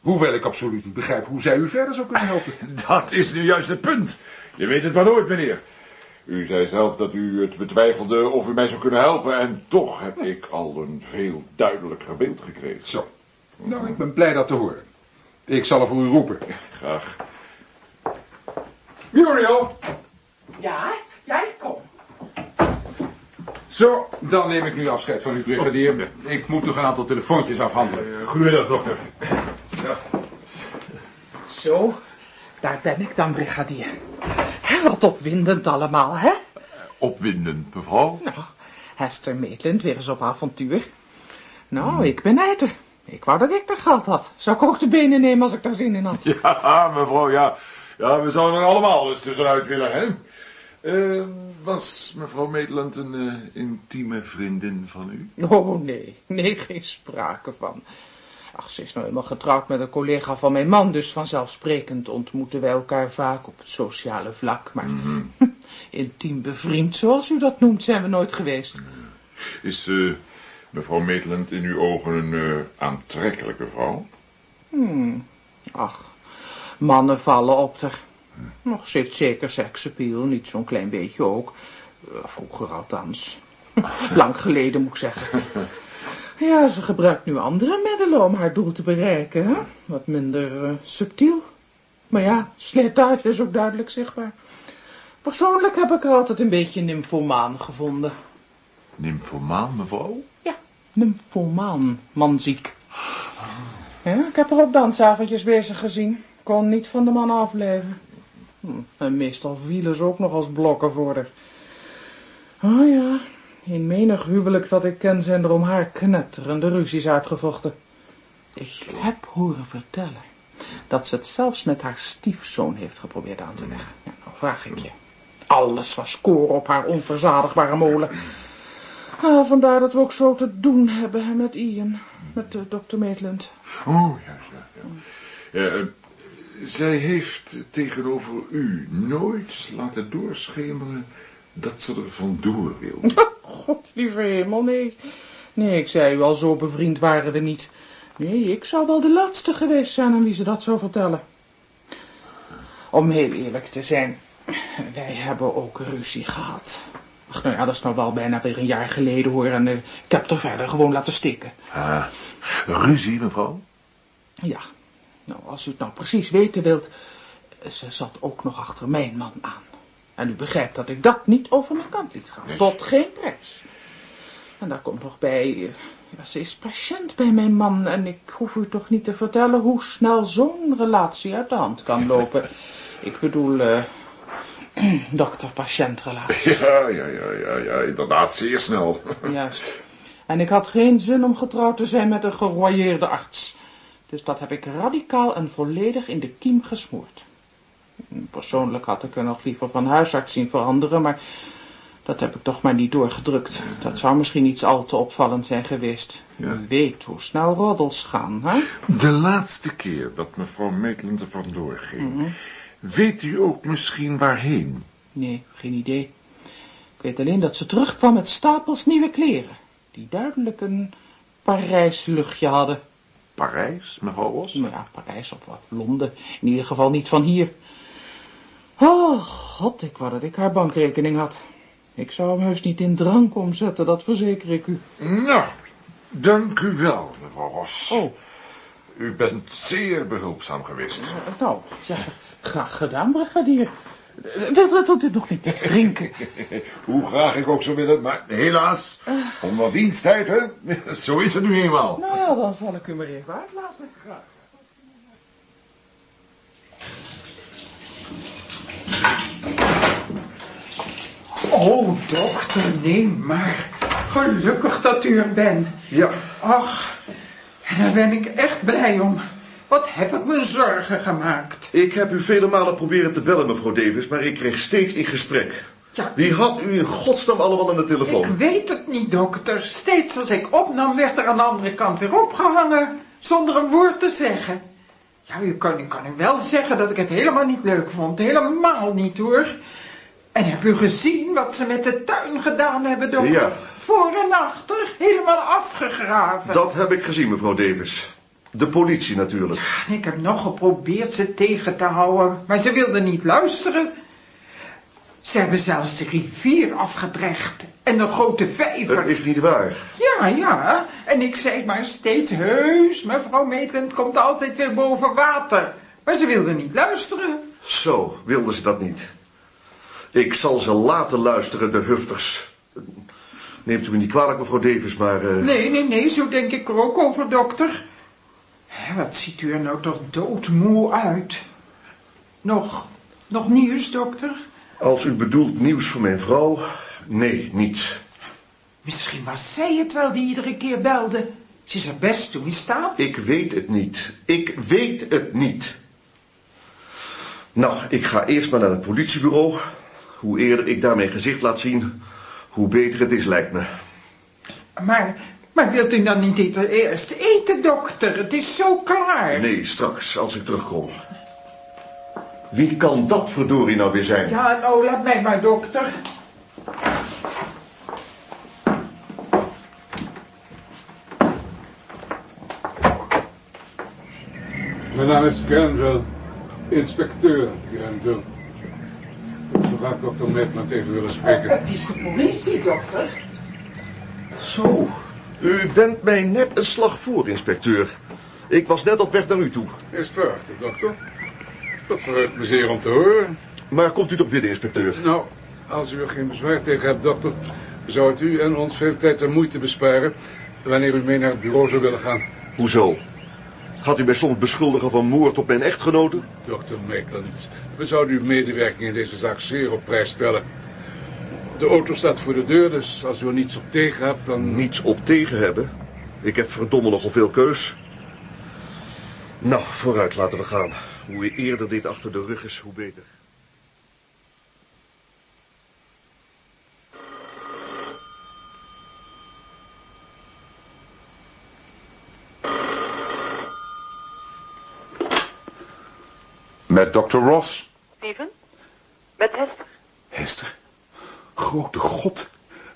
hoewel ik absoluut niet begrijp hoe zij u verder zou kunnen helpen. Dat is nu juist het punt. Je weet het maar nooit, meneer. U zei zelf dat u het betwijfelde of u mij zou kunnen helpen... en toch heb ik al een veel duidelijker beeld gekregen. Zo. Nou, ik ben blij dat te horen. Ik zal er voor u roepen. Graag. Muriel! Ja, ja, ik kom. Zo, dan neem ik nu afscheid van u, brigadier. Ik moet nog een aantal telefoontjes afhandelen. Goedemiddag, dokter. Zo, daar ben ik dan, brigadier. Wat opwindend allemaal, hè? Opwindend, mevrouw. Nou, Hester Maitland weer eens op avontuur. Nou, ik ben er. Ik wou dat ik dat geld had. Zou ik ook de benen nemen als ik daar zin in had. Ja, mevrouw, ja. Ja, we zouden er allemaal eens tussenuit willen, hè? Eh, was mevrouw Maitland een eh, intieme vriendin van u? Oh, nee. Nee, geen sprake van. Ach, ze is nou helemaal getrouwd met een collega van mijn man, dus vanzelfsprekend ontmoeten wij elkaar vaak op het sociale vlak. Maar intiem bevriend, zoals u dat noemt, zijn we nooit geweest. Is eh, mevrouw Maitland in uw ogen een eh, aantrekkelijke vrouw? Hmm. Ach, mannen vallen op haar. Nog, ze heeft zeker seksappeal, niet zo'n klein beetje ook. Eh, Vroeger althans. Lang geleden moet ik zeggen. Ja, ze gebruikt nu andere middelen om haar doel te bereiken. Hè? Wat minder eh, subtiel. Maar ja, slijtage is ook duidelijk zichtbaar. Persoonlijk heb ik haar altijd een beetje nymphomaan gevonden. Nymphomaan, mevrouw? Ja, nymphomaan, manziek. Ja, ik heb haar op dansavondjes bezig gezien. Kon niet van de man afleven. Hm, en meestal vielen ze ook nog als blokken voor haar. Oh ja, in menig huwelijk dat ik ken zijn er om haar knetterende ruzies uitgevochten. Ik heb horen vertellen dat ze het zelfs met haar stiefzoon heeft geprobeerd aan te leggen. Ja, nou vraag ik je. Alles was koor op haar onverzadigbare molen. Ah, vandaar dat we ook zo te doen hebben hè, met Ian, met uh, dokter Maitland. Oh, ja, ja, ja. ja eh, zij heeft tegenover u nooit laten doorschemeren dat ze er vandoor wil. God, lieve hemel, nee. Nee, ik zei u al, zo bevriend waren we niet. Nee, ik zou wel de laatste geweest zijn aan wie ze dat zou vertellen. Om heel eerlijk te zijn, wij hebben ook ruzie gehad. Ach, nou ja, dat is nou wel bijna weer een jaar geleden hoor, en uh, ik heb er verder gewoon laten stikken. Ah, ruzie, mevrouw? Ja, nou, als u het nou precies weten wilt, ze zat ook nog achter mijn man aan. En u begrijpt dat ik dat niet over mijn kant liet gaan. Nee. Tot geen prijs. En daar komt nog bij, eh, ja, ze is patiënt bij mijn man en ik hoef u toch niet te vertellen hoe snel zo'n relatie uit de hand kan lopen. Ik bedoel, eh dokter-patiëntrelatie. Ja, ja, ja, ja, ja, inderdaad, zeer snel. Juist. En ik had geen zin om getrouwd te zijn met een geroyeerde arts. Dus dat heb ik radicaal en volledig in de kiem gesmoord. Persoonlijk had ik er nog liever van huisarts zien veranderen, maar dat heb ik toch maar niet doorgedrukt. Dat zou misschien iets al te opvallend zijn geweest. Ja. U weet hoe snel roddels gaan, hè? De laatste keer dat mevrouw Maitland er vandoor ging, weet u ook misschien waarheen? Nee, geen idee. Ik weet alleen dat ze terugkwam met stapels nieuwe kleren. Die duidelijk een Parijs-luchtje hadden. Parijs, mevrouw Os? Nou ja, Parijs of wat, Londen. In ieder geval niet van hier. Oh, god, ik wou dat ik haar bankrekening had. Ik zou hem heus niet in drank omzetten, dat verzeker ik u. Nou, dank u wel, mevrouw Ros. Oh, U bent zeer behulpzaam geweest. eh, nou, ja, graag gedaan, brigadier. Eh, Wilt, wilt u nog niet iets drinken? Hoe graag ik ook zou willen, maar helaas, onder diensttijd, hè? Zo is het nu eenmaal. Nou ja, dan zal ik u maar even uitlaten. Oh, dokter, nee maar. Gelukkig dat u er bent. Ja, Ach, daar ben ik echt blij om. Wat heb ik me zorgen gemaakt. ik heb u vele malen proberen te bellen, mevrouw Davis, maar ik kreeg steeds in gesprek. Ja, Wie had u in godsnaam allemaal aan de ik telefoon? weet het niet, dokter. Steeds als ik opnam, werd er aan de andere kant weer opgehangen. Zonder een woord te zeggen. Ja, u kan, u kan u wel zeggen dat ik het helemaal niet leuk vond. Helemaal niet, hoor. En heb u gezien wat ze met de tuin gedaan hebben, dokter? Ja. Voor en achter, helemaal afgegraven. Dat heb ik gezien, mevrouw Davis. De politie natuurlijk. Ik heb nog geprobeerd ze tegen te houden, maar ze wilden niet luisteren. Ze hebben zelfs de rivier afgedreigd en de grote vijver. Dat is niet waar. Ja, ja, en ik zei maar steeds heus, mevrouw Maitland komt altijd weer boven water. Maar ze wilden niet luisteren. Zo, wilden ze dat niet. Ik zal ze laten luisteren, de hufters. Neemt u me niet kwalijk, mevrouw Davis, maar... eh, Nee, nee, nee, zo denk ik er ook over, dokter. Wat ziet u er nou toch doodmoe uit? Nog, nog nieuws, dokter? Als u bedoelt nieuws van mijn vrouw, nee, niets. Misschien was zij het wel die iedere keer belde. Ze is er best toe in staat. Ik weet het niet. Ik weet het niet. Nou, ik ga eerst maar naar het politiebureau. Hoe eerder ik daar mijn gezicht laat zien, hoe beter het is, lijkt me. Maar, maar wilt u dan niet eerst eten, dokter? Het is zo klaar. Nee, straks, als ik terugkom. Wie kan dat verdorie nou weer zijn? Ja, nou, laat mij maar, dokter. Mijn naam is Granville, inspecteur Granville. Gaat dokter Maitland even willen spreken. Het is de politie, dokter. Zo, u bent mij net een slag voor, inspecteur. Ik was net op weg naar u toe. Is het waar, dokter? Dat verheugt me zeer om te horen. Maar komt u toch binnen, inspecteur? Nou, als u er geen bezwaar tegen hebt, dokter, zou het u en ons veel tijd en moeite besparen wanneer u mee naar het bureau zou willen gaan. Hoezo? Gaat u mij soms beschuldigen van moord op mijn echtgenote? Dokter Maitland, we zouden uw medewerking in deze zaak zeer op prijs stellen. De auto staat voor de deur, dus als u er niets op tegen hebt, dan... Niets op tegen hebben? Ik heb verdomme nogal veel keus. Nou, vooruit, laten we gaan. Hoe eerder dit achter de rug is, hoe beter. Met dokter Ross. Steven? Met Hester? Hester, grote god.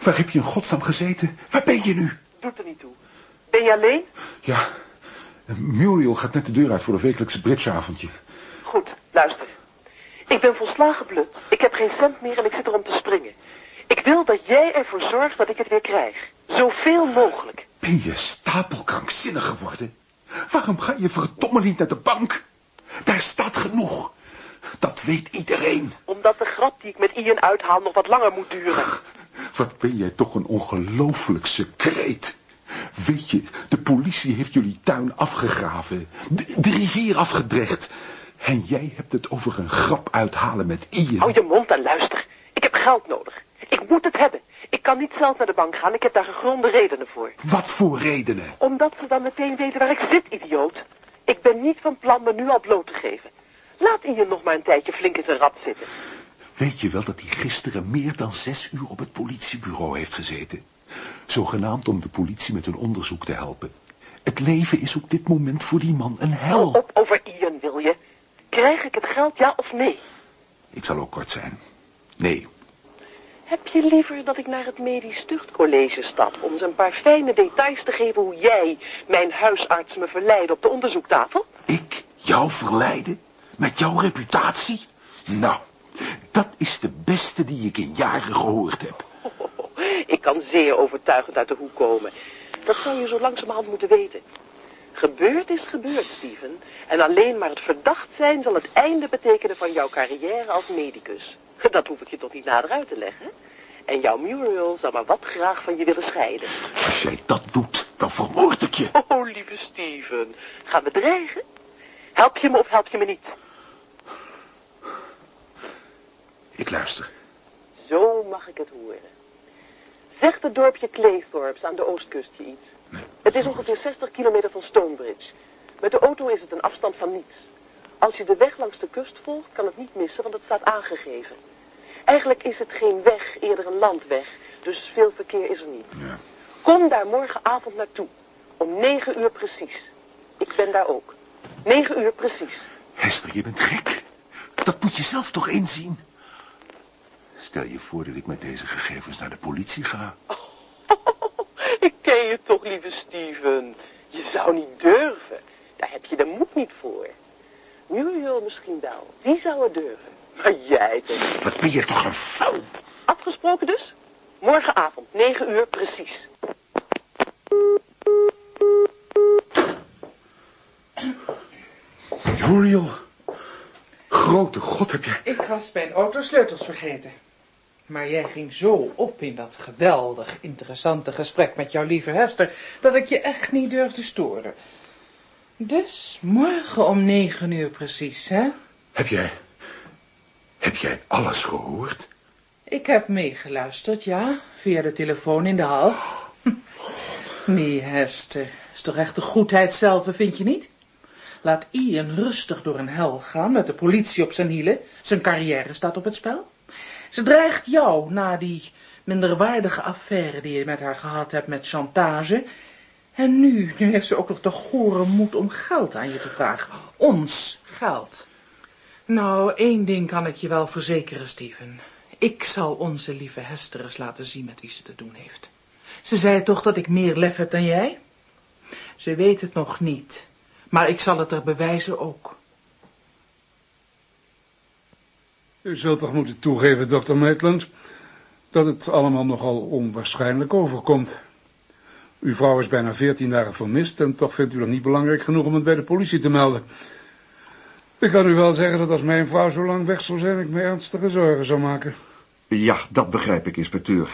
Waar heb je in godsnaam gezeten? Waar ben je nu? Doet er niet toe. Ben je alleen? Ja, Muriel gaat net de deur uit voor een wekelijkse bridgeavondje. Goed, luister. Ik ben volslagen blut. Ik heb geen cent meer en ik zit er om te springen. Ik wil dat jij ervoor zorgt dat ik het weer krijg. Zoveel mogelijk. Ben je stapelkrankzinnig geworden? Waarom ga je verdomme niet naar de bank? Daar staat genoeg. Dat weet iedereen. Omdat de grap die ik met Ian uithaal nog wat langer moet duren. Wat ben jij toch een ongelooflijk secreet. Weet je, de politie heeft jullie tuin afgegraven. De, de rivier afgedrecht. En jij hebt het over een grap uithalen met Ian. Hou je mond en luister. Ik heb geld nodig. Ik moet het hebben. Ik kan niet zelf naar de bank gaan. Ik heb daar gegronde redenen voor. Wat voor redenen? Omdat ze dan meteen weten waar ik zit, idioot. Ik ben niet van plan me nu al bloot te geven. Laat Ian nog maar een tijdje flink in zijn rad zitten. Weet je wel dat hij gisteren meer dan zes uur op het politiebureau heeft gezeten? Zogenaamd om de politie met hun onderzoek te helpen. Het leven is op dit moment voor die man een Hou hel. op over Ian, wil je? Krijg ik het geld, ja of nee? Ik zal ook kort zijn. Nee, Heb je liever dat ik naar het medisch tuchtcollege stap... om ze een paar fijne details te geven hoe jij, mijn huisarts, me verleidde op de onderzoektafel? ik jou verleiden? Met jouw reputatie? Nou, dat is de beste die ik in jaren gehoord heb. Ik kan zeer overtuigend uit de hoek komen. Dat zou je zo langzamerhand moeten weten. Gebeurd is gebeurd, Steven. En alleen maar het verdacht zijn zal het einde betekenen van jouw carrière als medicus. Dat hoef ik je toch niet nader uit te leggen. En jouw Muriel zal maar wat graag van je willen scheiden. Als jij dat doet, dan vermoord ik je. Oh, lieve Steven. Gaan we dreigen? Help je me of help je me niet? Ik luister. Zo mag ik het horen. Zegt het dorpje Claythorps aan de oostkust je iets? Het is ongeveer 60 kilometer van Stonebridge. Met de auto is het een afstand van niets. Als je de weg langs de kust volgt, kan het niet missen, want het staat aangegeven. Eigenlijk is het geen weg, eerder een landweg, dus veel verkeer is er niet. Kom daar morgenavond naartoe, om negen uur precies. Ik ben daar ook. Negen uur precies. Hester, je bent gek. Dat moet je zelf toch inzien. Stel je voor dat ik met deze gegevens naar de politie ga. Ik ken je toch, lieve Steven. Je zou niet durven. Daar heb je de moed niet voor. Muriel misschien wel. Die zou het durven. Maar jij. Wat ben je toch een vuil. Afgesproken dus? Morgenavond, 9 uur precies. Muriel. Grote god heb je... Ik was mijn autosleutels vergeten. Maar jij ging zo op in dat geweldig interessante gesprek met jouw lieve Hester, dat ik je echt niet durfde storen. Dus morgen om negen uur precies, hè? Heb jij... Heb jij alles gehoord? Ik heb meegeluisterd, ja, via de telefoon in de hal. Nee, Hester, Is toch echt de goedheid zelf, vind je niet? Laat Ian rustig door een hel gaan met de politie op zijn hielen. Zijn carrière staat op het spel. Ze dreigt jou na die minderwaardige affaire die je met haar gehad hebt met chantage. En nu, nu heeft ze ook nog de gore moed om geld aan je te vragen. Ons geld. Nou, één ding kan ik je wel verzekeren, Steven. Ik zal onze lieve Hester eens laten zien met wie ze te doen heeft. Ze zei toch dat ik meer lef heb dan jij? Ze weet het nog niet, maar ik zal het er bewijzen ook. U zult toch moeten toegeven, dokter Maitland, dat het allemaal nogal onwaarschijnlijk overkomt. Uw vrouw is bijna veertien dagen vermist en toch vindt u dat niet belangrijk genoeg om het bij de politie te melden. Ik kan u wel zeggen dat als mijn vrouw zo lang weg zou zijn, ik me ernstige zorgen zou maken. Ja, dat begrijp ik, inspecteur.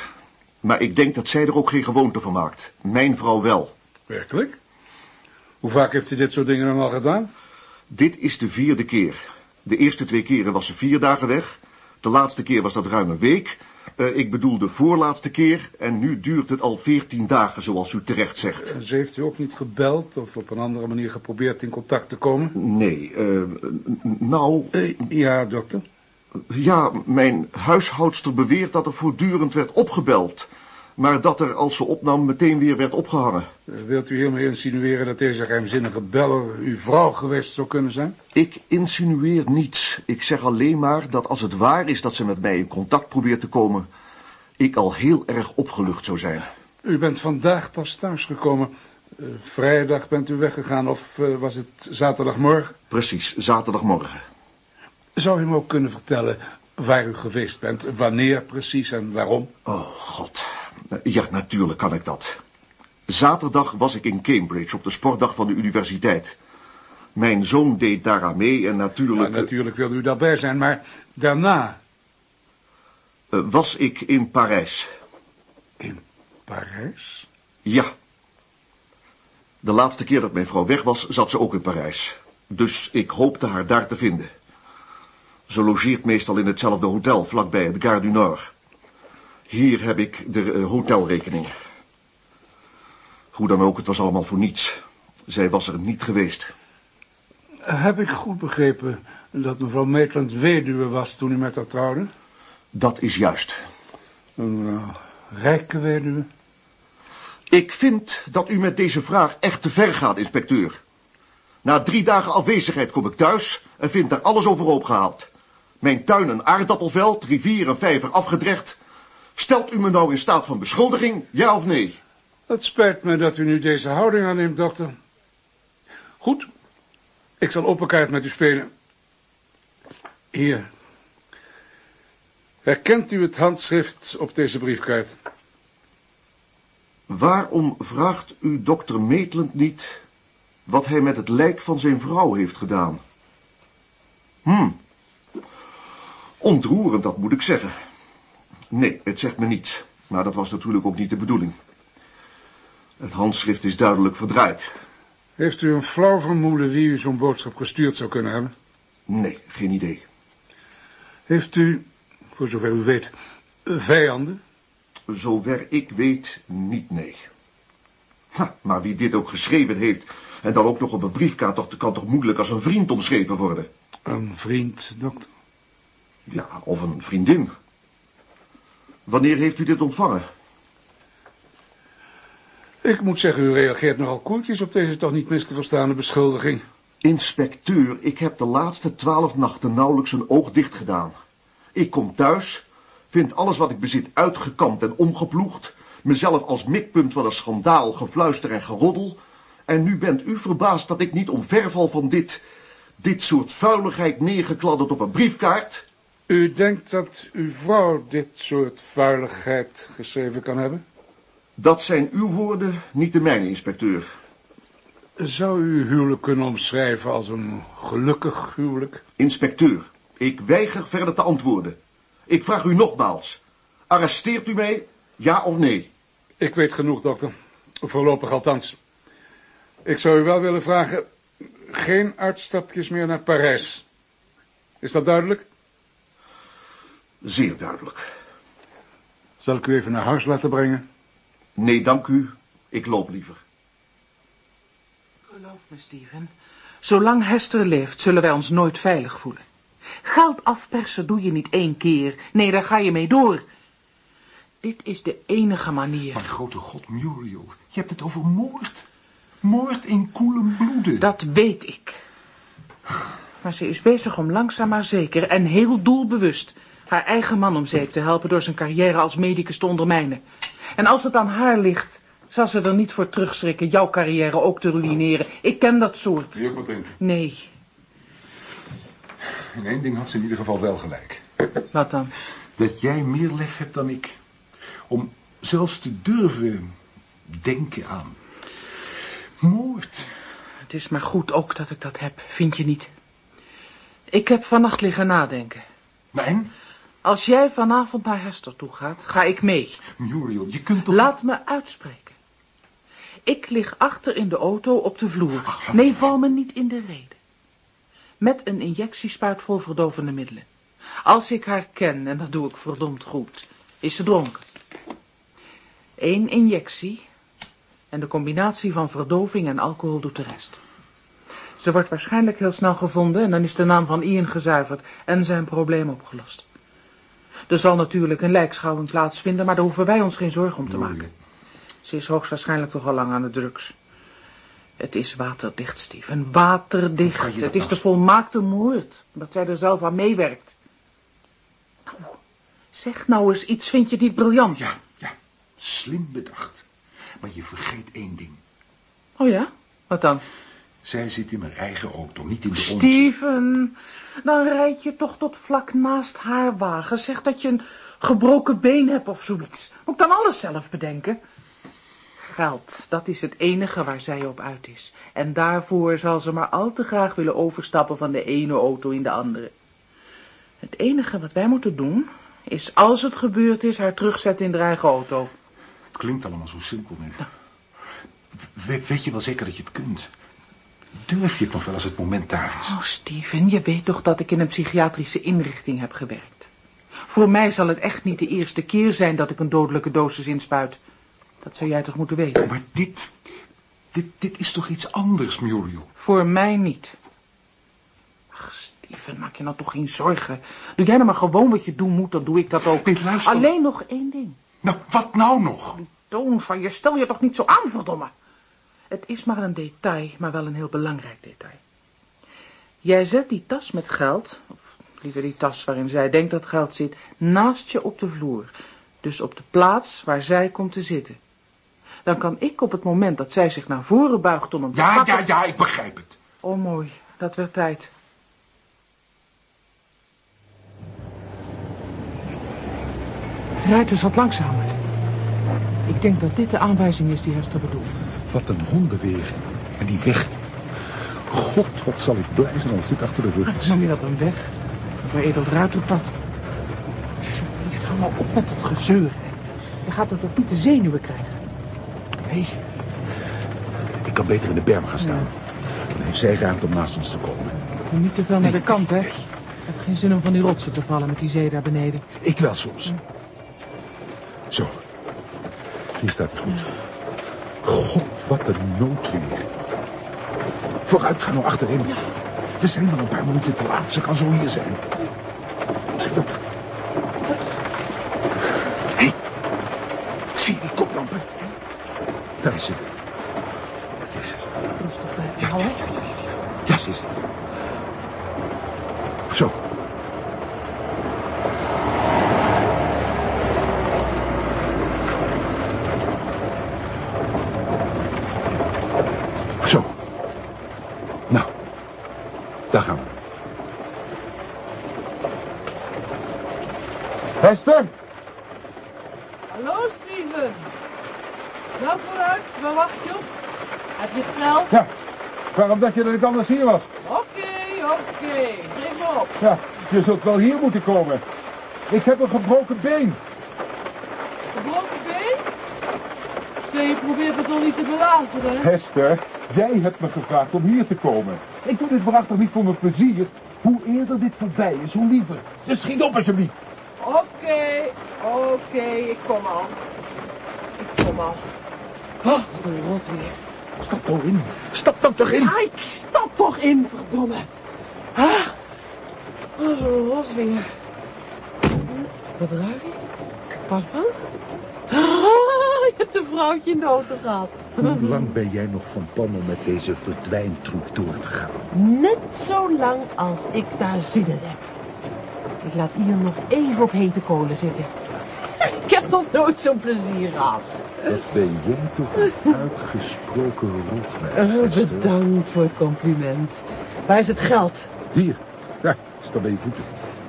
Maar ik denk dat zij er ook geen gewoonte van maakt. Mijn vrouw wel. Werkelijk? Hoe vaak heeft u dit soort dingen dan al gedaan? Dit is de vierde keer. De eerste twee keren was ze vier dagen weg. De laatste keer was dat ruim een week. Uh, ik bedoel de voorlaatste keer. En nu duurt het al veertien dagen, zoals u terecht zegt. Ze heeft u ook niet gebeld of op een andere manier geprobeerd in contact te komen? Nee, uh, nou... Uh, ja, dokter? Ja, mijn huishoudster beweert dat er voortdurend werd opgebeld maar dat er, als ze opnam, meteen weer werd opgehangen. Wilt u hiermee insinueren dat deze geheimzinnige beller uw vrouw geweest zou kunnen zijn? Ik insinueer niets. Ik zeg alleen maar dat als het waar is dat ze met mij in contact probeert te komen, ik al heel erg opgelucht zou zijn. U bent vandaag pas thuisgekomen. Uh, vrijdag bent u weggegaan of uh, was het zaterdagmorgen? Precies, zaterdagmorgen. Zou u me ook kunnen vertellen waar u geweest bent, wanneer precies en waarom? Oh, god. Ja, natuurlijk kan ik dat. Zaterdag was ik in Cambridge op de sportdag van de universiteit. Mijn zoon deed daar aan mee en natuurlijk... Ja, natuurlijk wilde u daarbij zijn, maar daarna... Uh, was ik in Parijs. In Parijs? Ja. De laatste keer dat mijn vrouw weg was, zat ze ook in Parijs. Dus ik hoopte haar daar te vinden. Ze logeert meestal in hetzelfde hotel, vlakbij het Gare du Nord. Hier heb ik de uh, hotelrekening. Hoe dan ook, het was allemaal voor niets. Zij was er niet geweest. Heb ik goed begrepen dat mevrouw Maitland weduwe was toen u met haar trouwde? Dat is juist. Een uh, rijke weduwe? Ik vind dat u met deze vraag echt te ver gaat, inspecteur. Na drie dagen afwezigheid kom ik thuis en vind daar alles overhoop gehaald. Mijn tuin een aardappelveld, rivier en vijver afgedrecht Stelt u me nou in staat van beschuldiging, ja of nee? Het spijt me dat u nu deze houding aanneemt, dokter. Goed, ik zal open kaart met u spelen. Hier. Herkent u het handschrift op deze briefkaart? Waarom vraagt u dokter Maitland niet wat hij met het lijk van zijn vrouw heeft gedaan? Hm. Ontroerend, dat moet ik zeggen. Nee, het zegt me niets. Maar dat was natuurlijk ook niet de bedoeling. Het handschrift is duidelijk verdraaid. Heeft u een flauw vermoeden wie u zo'n boodschap gestuurd zou kunnen hebben? Nee, geen idee. Heeft u, voor zover u weet, vijanden? Zover ik weet, niet nee. Ha, maar wie dit ook geschreven heeft, en dan ook nog op een briefkaart, toch, kan toch moeilijk als een vriend omschreven worden? Een vriend, dokter? Ja, of een vriendin. Wanneer heeft u dit ontvangen? Ik moet zeggen, u reageert nogal koeltjes op deze toch niet mis te verstaande beschuldiging. Inspecteur, ik heb de laatste twaalf nachten nauwelijks een oog dicht gedaan. Ik kom thuis, vind alles wat ik bezit uitgekampt en omgeploegd, mezelf als mikpunt van een schandaal, gefluister en geroddel, en nu bent u verbaasd dat ik niet omverval van dit, dit soort vuiligheid neergekladderd op een briefkaart? U denkt dat uw vrouw dit soort vuiligheid geschreven kan hebben? Dat zijn uw woorden, niet de mijne, inspecteur. Zou u uw huwelijk kunnen omschrijven als een gelukkig huwelijk? Inspecteur, ik weiger verder te antwoorden. Ik vraag u nogmaals. Arresteert u mij, ja of nee? Ik weet genoeg, dokter. Voorlopig althans. Ik zou u wel willen vragen, geen uitstapjes meer naar Parijs. Is dat duidelijk? Zeer duidelijk. Zal ik u even naar huis laten brengen? Nee, dank u. Ik loop liever. Geloof me, Steven. Zolang Hester leeft, zullen wij ons nooit veilig voelen. Geld afpersen doe je niet één keer. Nee, daar ga je mee door. Dit is de enige manier. Mijn grote god, Muriel. Je hebt het over moord. Moord in koele bloeden. Dat weet ik. Maar ze is bezig om langzaam maar zeker en heel doelbewust haar eigen man om zeep te helpen door zijn carrière als medicus te ondermijnen. En als het aan haar ligt, zal ze er niet voor terugschrikken jouw carrière ook te ruïneren. Ik ken dat soort. Wil je ook wat drinken? Nee, In één ding had ze in ieder geval wel gelijk. wat dan? Dat jij meer lef hebt dan ik. Om zelfs te durven denken aan. Moord. Het is maar goed ook dat ik dat heb, vind je niet? Ik heb vannacht liggen nadenken. En? Als jij vanavond naar Hester toe gaat, ga ik mee. Muriel, je kunt toch... Laat me uitspreken. Ik lig achter in de auto op de vloer. Nee, val me niet in de reden. Met een injectiespuit vol verdovende middelen. Als ik haar ken, en dat doe ik verdomd goed, is ze dronken. Eén injectie en de combinatie van verdoving en alcohol doet de rest. Ze wordt waarschijnlijk heel snel gevonden en dan is de naam van Ian gezuiverd en zijn probleem opgelost. Er zal natuurlijk een lijkschouwing plaatsvinden, maar daar hoeven wij ons geen zorgen om te maken. Ze is hoogstwaarschijnlijk toch al lang aan de drugs. Het is waterdicht, Steven, waterdicht. Het is nou de volmaakte moord, dat zij er zelf aan meewerkt. Nou, zeg nou eens iets, vind je dit briljant? Ja, ja. Slim bedacht. Maar je vergeet één ding. Oh ja? Wat dan? Zij zit in mijn eigen auto, niet in de onze. Steven, dan rijd je toch tot vlak naast haar wagen. Zeg dat je een gebroken been hebt of zoiets. Moet ik dan alles zelf bedenken? Geld, dat is het enige waar zij op uit is. En daarvoor zal ze maar al te graag willen overstappen van de ene auto in de andere. Het enige wat wij moeten doen, is als het gebeurd is, haar terugzetten in de eigen auto. Het klinkt allemaal zo simpel, maar... We- weet je wel zeker dat je het kunt? Durf je het nog wel als het moment daar is? Oh, Steven, je weet toch dat ik in een psychiatrische inrichting heb gewerkt. Voor mij zal het echt niet de eerste keer zijn dat ik een dodelijke dosis inspuit. Dat zou jij toch moeten weten? Maar dit... Dit, dit is toch iets anders, Muriel? Voor mij niet. Ach, Steven, maak je nou toch geen zorgen. Doe jij nou maar gewoon wat je doen moet, dan doe ik dat ook. Nee, luister. Alleen nog één ding. Nou, wat nou nog? Toon van je, stel je toch niet zo aan, verdomme. Het is maar een detail, maar wel een heel belangrijk detail. Jij zet die tas met geld, of liever die tas waarin zij denkt dat geld zit, naast je op de vloer. Dus op de plaats waar zij komt te zitten. Dan kan ik op het moment dat zij zich naar voren buigt om hem te Ja, pakken... ja, ja, ik begrijp het. Oh, mooi. Dat werd tijd. Rijd eens wat langzamer. Ik denk dat dit de aanwijzing is die Hester bedoelt. Wat een hondenweer. En die weg. God, wat zal ik blij zijn als dit achter de rug is. Noem je dat een weg? Een veredeld ruiterpad? Alsjeblieft, hou nou op met dat gezeur. Je gaat het op niet de zenuwen krijgen. Nee. Ik kan beter in de berm gaan staan. Dan heeft zij ruimte om naast ons te komen. Doe niet te veel naar de kant, hè. Ik heb geen zin om van die rotsen te vallen met die zee daar beneden. Ik wel soms. Zo. Hier staat hij goed. God, wat een noodweer. Vooruit, ga nou achterin. We zijn nog een paar minuten te laat. Ze kan zo hier zijn. Schiet op. Hé. Hey. Zie je die koplampen? Daar is ze. Jezus. Rustig blijven Ja, ja, houden. ja, ja, ja. Ja, ze is het. Zo. Zo. Nou, daar gaan we. Hester? Hallo, Steven. Nou, vooruit. Waar wacht je op? Heb je geld? Ja, dacht je dat ik anders hier was? Oké, oké. Geef me op. Ja, je zult wel hier moeten komen. Ik heb een gebroken been. Gebroken been? Zeg, je probeert het toch niet te belazeren? Hester, jij hebt me gevraagd om hier te komen. Ik doe dit waarachtig niet voor mijn plezier. Hoe eerder dit voorbij is, hoe liever. Dus schiet op alsjeblieft. Oké, oké. Ik kom al. Ik kom al. Oh, wat een rot weer. Stap nou in. Stap nou toch in. Ja, ik stap toch in, verdomme. Ah. Oh, zo los weer. Wat ruik ik? Parfum? Ah, je hebt een vrouwtje in de auto gehad. Hoe lang ben jij nog van plan om met deze verdwijntroep door te gaan? Net zo lang als ik daar zin in heb. Ik laat Ian nog even op hete kolen zitten. Ik heb nog nooit zo'n plezier gehad. Wat ben jij toch een uitgesproken rotwijf, Eh, bedankt voor het compliment. Waar is het geld? Hier. Ja, sta bij je voeten.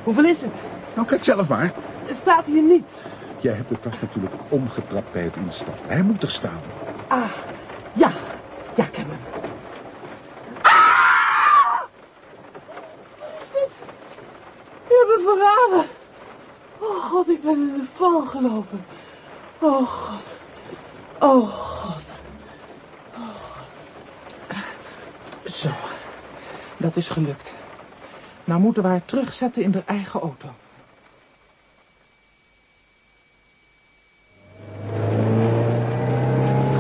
Hoeveel is het? Nou, kijk zelf maar. Er staat hier niets. Jij hebt de tas natuurlijk omgetrapt bij het instappen. Hij moet er staan. Ah, ja. Ja, ik heb hem. Ah! Wat is dit? Je hebt me verraden. Oh god, ik ben in de val gelopen. Oh god. Oh god. Oh god. Zo, dat is gelukt. Nou moeten we haar terugzetten in de eigen auto.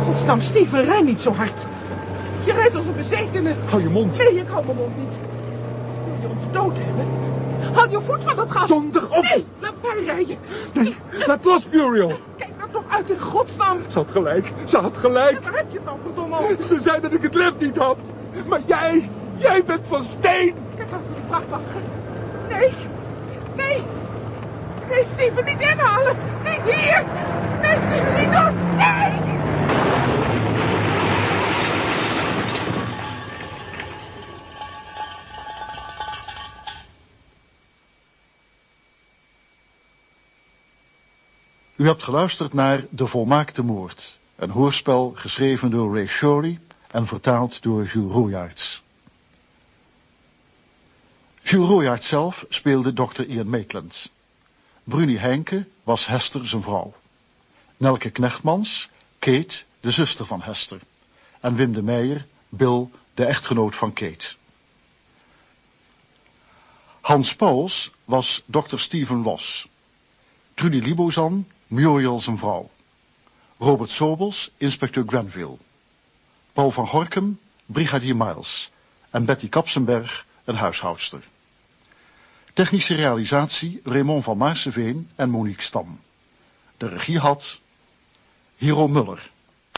Godsnaam, Steven, rij niet zo hard. Je rijdt als een bezetene. Hou je mond. Nee, ik hou mijn mond niet. Wil je ons dood hebben? Houd je voet van dat gas. Zonder op. Nee, laat mij rijden. Nee, laat los, Muriel. Kijk toch uit in godsnaam. Ze had gelijk. Ze had gelijk. Waar heb je het dan verdomme over? Ze zei dat ik het lef niet had. Maar jij, jij bent van steen. Kijk uit de vrachtwagen. Nee, nee. Nee, Steven, niet inhalen. Niet hier. Nee, Steven, niet doen. Nee. U hebt geluisterd naar De Volmaakte Moord. Een hoorspel geschreven door Ray Shorey en vertaald door Jules Royaerts. Jules Royaerts zelf speelde Dr. Ian Maitland. Bruni Heinke was Hester zijn vrouw. Nelke Knechtmans, Kate, de zuster van Hester. En Wim de Meijer, Bill, de echtgenoot van Kate. Hans Pauls was Dr. Steven Los. Trudy Libozan, Muriel zijn vrouw. Robert Sobels, inspecteur Granville. Paul van Horkum, brigadier Miles. En Betty Kapsenberg, een huishoudster. Technische realisatie Raymond van Maarseveen en Monique Stam. De regie had Hero Muller.